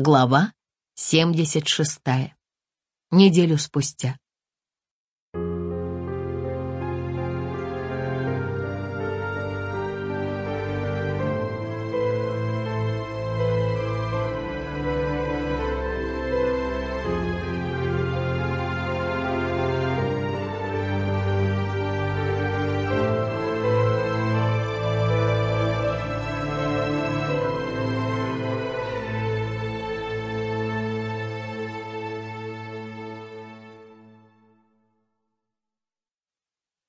Глава 76. Неделю спустя.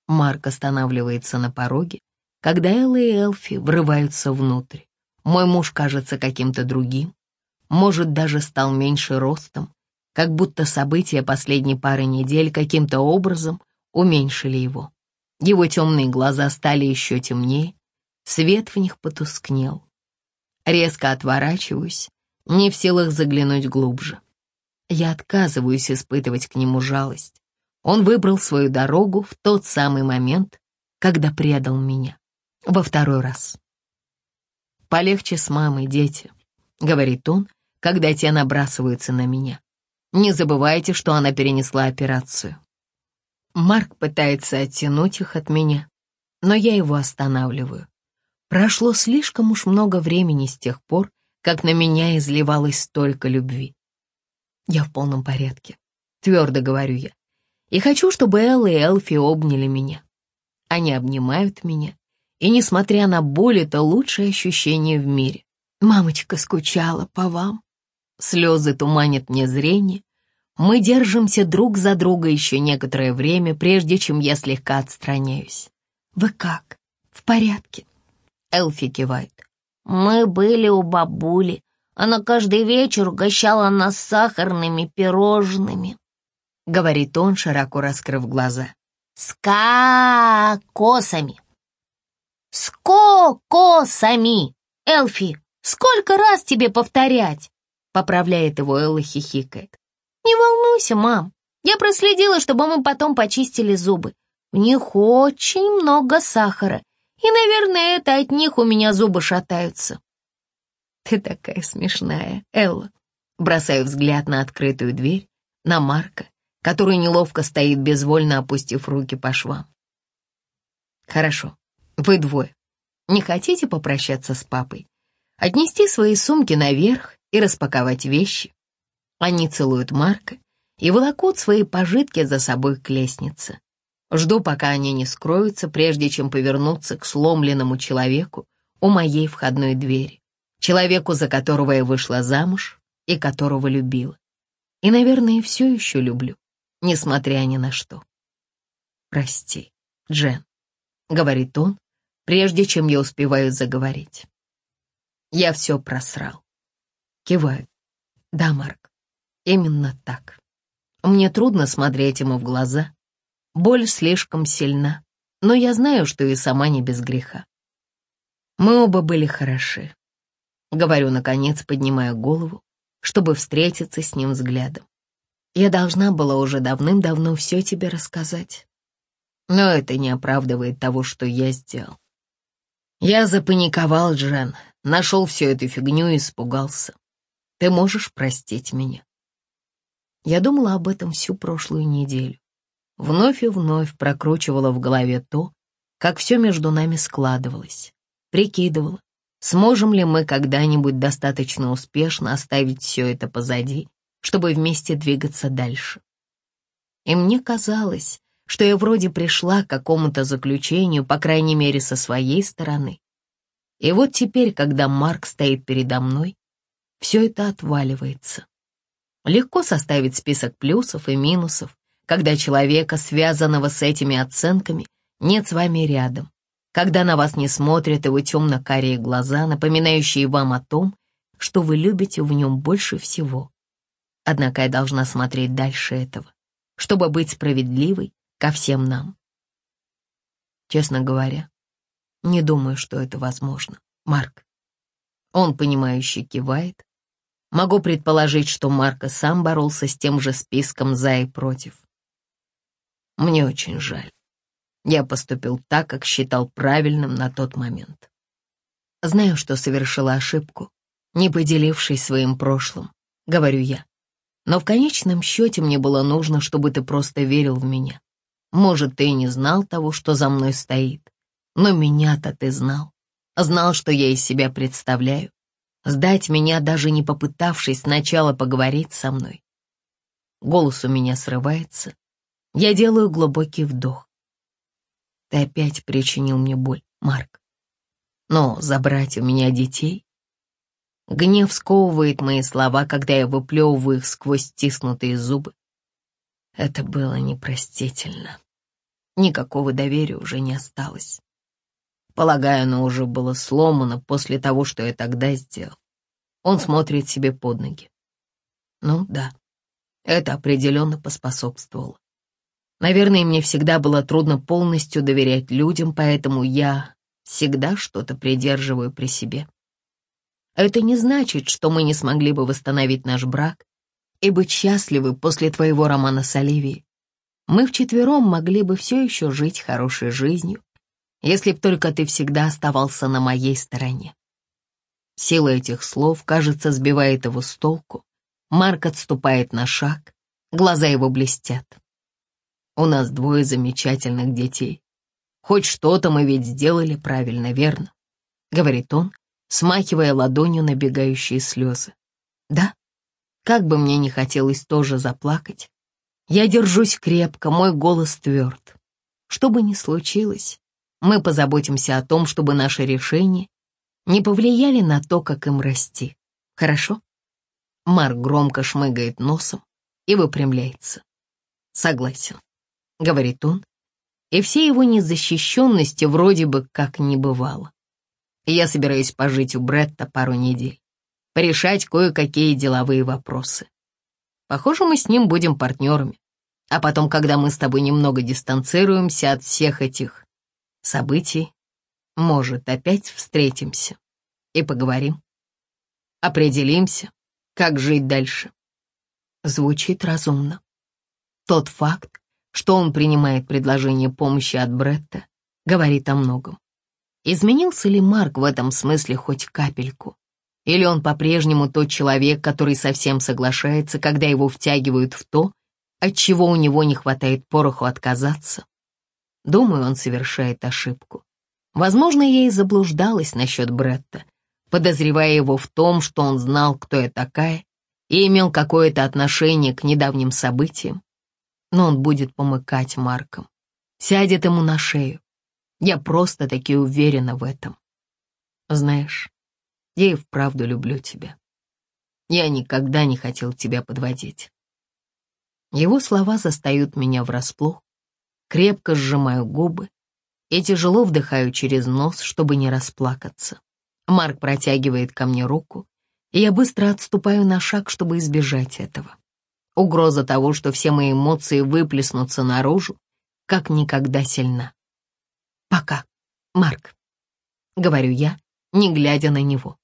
Марк останавливается на пороге, когда Элла и Элфи врываются внутрь. Мой муж кажется каким-то другим, может, даже стал меньше ростом, как будто события последней пары недель каким-то образом уменьшили его. Его темные глаза стали еще темнее, свет в них потускнел. Резко отворачиваюсь, не в силах заглянуть глубже. Я отказываюсь испытывать к нему жалость. Он выбрал свою дорогу в тот самый момент, когда предал меня. Во второй раз. «Полегче с мамой, дети», — говорит он, когда те набрасываются на меня. «Не забывайте, что она перенесла операцию». Марк пытается оттянуть их от меня, но я его останавливаю. Прошло слишком уж много времени с тех пор, как на меня изливалось столько любви. Я в полном порядке, твердо говорю я и хочу, чтобы Элла и Элфи обняли меня. Они обнимают меня, и, несмотря на боль, это лучшее ощущение в мире. Мамочка скучала по вам. Слезы туманят мне зрение. Мы держимся друг за друга еще некоторое время, прежде чем я слегка отстраняюсь. «Вы как? В порядке?» Элфи кивает. «Мы были у бабули. Она каждый вечер угощала нас сахарными пирожными говорит он, широко раскрыв глаза. С косами. С косами. Элфи, сколько раз тебе повторять? Поправляет его Элла, хихикает. Не волнуйся, мам. Я проследила, чтобы мы потом почистили зубы. В них очень много сахара, и, наверное, это от них у меня зубы шатаются. Ты такая смешная, Элла. Бросаю взгляд на открытую дверь, на Марка, который неловко стоит, безвольно опустив руки по швам. «Хорошо, вы двое. Не хотите попрощаться с папой? Отнести свои сумки наверх и распаковать вещи?» Они целуют Марка и волокут свои пожитки за собой к лестнице. Жду, пока они не скроются, прежде чем повернуться к сломленному человеку у моей входной двери, человеку, за которого я вышла замуж и которого любила. И, наверное, все еще люблю несмотря ни на что. «Прости, Джен», — говорит он, прежде чем я успеваю заговорить. Я все просрал. Киваю. Да, Марк, именно так. Мне трудно смотреть ему в глаза. Боль слишком сильна, но я знаю, что и сама не без греха. Мы оба были хороши. Говорю, наконец, поднимая голову, чтобы встретиться с ним взглядом. Я должна была уже давным-давно все тебе рассказать. Но это не оправдывает того, что я сделал. Я запаниковал, Джен, нашел всю эту фигню и испугался. Ты можешь простить меня? Я думала об этом всю прошлую неделю. Вновь и вновь прокручивала в голове то, как все между нами складывалось. Прикидывала, сможем ли мы когда-нибудь достаточно успешно оставить все это позади чтобы вместе двигаться дальше. И мне казалось, что я вроде пришла к какому-то заключению, по крайней мере, со своей стороны. И вот теперь, когда Марк стоит передо мной, все это отваливается. Легко составить список плюсов и минусов, когда человека, связанного с этими оценками, нет с вами рядом, когда на вас не смотрят его темно-карие глаза, напоминающие вам о том, что вы любите в нем больше всего. Однако я должна смотреть дальше этого, чтобы быть справедливой ко всем нам. Честно говоря, не думаю, что это возможно. Марк. Он, понимающе кивает. Могу предположить, что Марк сам боролся с тем же списком за и против. Мне очень жаль. Я поступил так, как считал правильным на тот момент. Знаю, что совершила ошибку, не поделившись своим прошлым, говорю я. Но в конечном счете мне было нужно, чтобы ты просто верил в меня. Может, ты и не знал того, что за мной стоит, но меня-то ты знал. Знал, что я из себя представляю. Сдать меня, даже не попытавшись сначала поговорить со мной. Голос у меня срывается. Я делаю глубокий вдох. Ты опять причинил мне боль, Марк. Но забрать у меня детей? Гнев сковывает мои слова, когда я выплевываю их сквозь стиснутые зубы. Это было непростительно. Никакого доверия уже не осталось. Полагаю, оно уже было сломано после того, что я тогда сделал. Он смотрит себе под ноги. Ну да, это определенно поспособствовало. Наверное, мне всегда было трудно полностью доверять людям, поэтому я всегда что-то придерживаю при себе. Это не значит, что мы не смогли бы восстановить наш брак и быть счастливы после твоего романа с Оливией. Мы вчетвером могли бы все еще жить хорошей жизнью, если б только ты всегда оставался на моей стороне. Сила этих слов, кажется, сбивает его с толку. Марк отступает на шаг, глаза его блестят. У нас двое замечательных детей. Хоть что-то мы ведь сделали правильно, верно? Говорит он, смахивая ладонью набегающие слезы. Да, как бы мне не хотелось тоже заплакать, я держусь крепко, мой голос тверд. Что бы ни случилось, мы позаботимся о том, чтобы наши решения не повлияли на то, как им расти. Хорошо? Марк громко шмыгает носом и выпрямляется. Согласен, говорит он, и все его незащищенности вроде бы как не бывало. Я собираюсь пожить у Бретта пару недель, порешать кое-какие деловые вопросы. Похоже, мы с ним будем партнерами. А потом, когда мы с тобой немного дистанцируемся от всех этих событий, может, опять встретимся и поговорим. Определимся, как жить дальше. Звучит разумно. Тот факт, что он принимает предложение помощи от Бретта, говорит о многом. Изменился ли Марк в этом смысле хоть капельку? Или он по-прежнему тот человек, который совсем соглашается, когда его втягивают в то, от чего у него не хватает пороху отказаться? Думаю, он совершает ошибку. Возможно, я и заблуждалась насчет Бретта, подозревая его в том, что он знал, кто я такая, и имел какое-то отношение к недавним событиям. Но он будет помыкать Марком, сядет ему на шею. Я просто-таки уверена в этом. Знаешь, я и вправду люблю тебя. Я никогда не хотел тебя подводить. Его слова застают меня врасплох, крепко сжимаю губы и тяжело вдыхаю через нос, чтобы не расплакаться. Марк протягивает ко мне руку, и я быстро отступаю на шаг, чтобы избежать этого. Угроза того, что все мои эмоции выплеснутся наружу, как никогда сильна. «Пока, Марк», — говорю я, не глядя на него.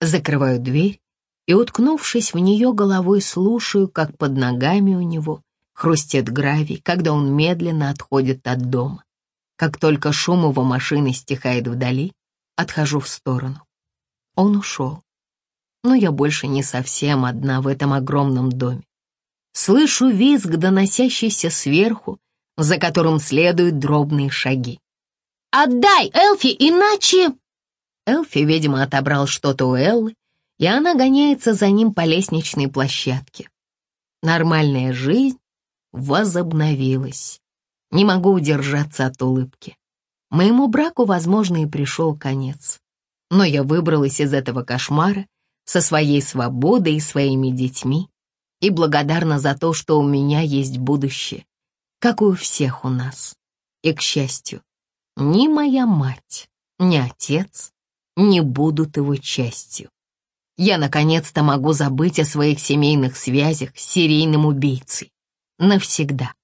Закрываю дверь и, уткнувшись в нее головой, слушаю, как под ногами у него хрустит гравий, когда он медленно отходит от дома. Как только шум его машины стихает вдали, отхожу в сторону. Он ушел. Но я больше не совсем одна в этом огромном доме. Слышу визг, доносящийся сверху, за которым следуют дробные шаги. «Отдай, Элфи, иначе...» Элфи, видимо, отобрал что-то у Эллы, и она гоняется за ним по лестничной площадке. Нормальная жизнь возобновилась. Не могу удержаться от улыбки. Моему браку, возможно, и пришел конец. Но я выбралась из этого кошмара со своей свободой и своими детьми и благодарна за то, что у меня есть будущее, как у всех у нас. И, к счастью, ни моя мать, ни отец не будут его частью я наконец-то могу забыть о своих семейных связях с серийным убийцей. Навсегда.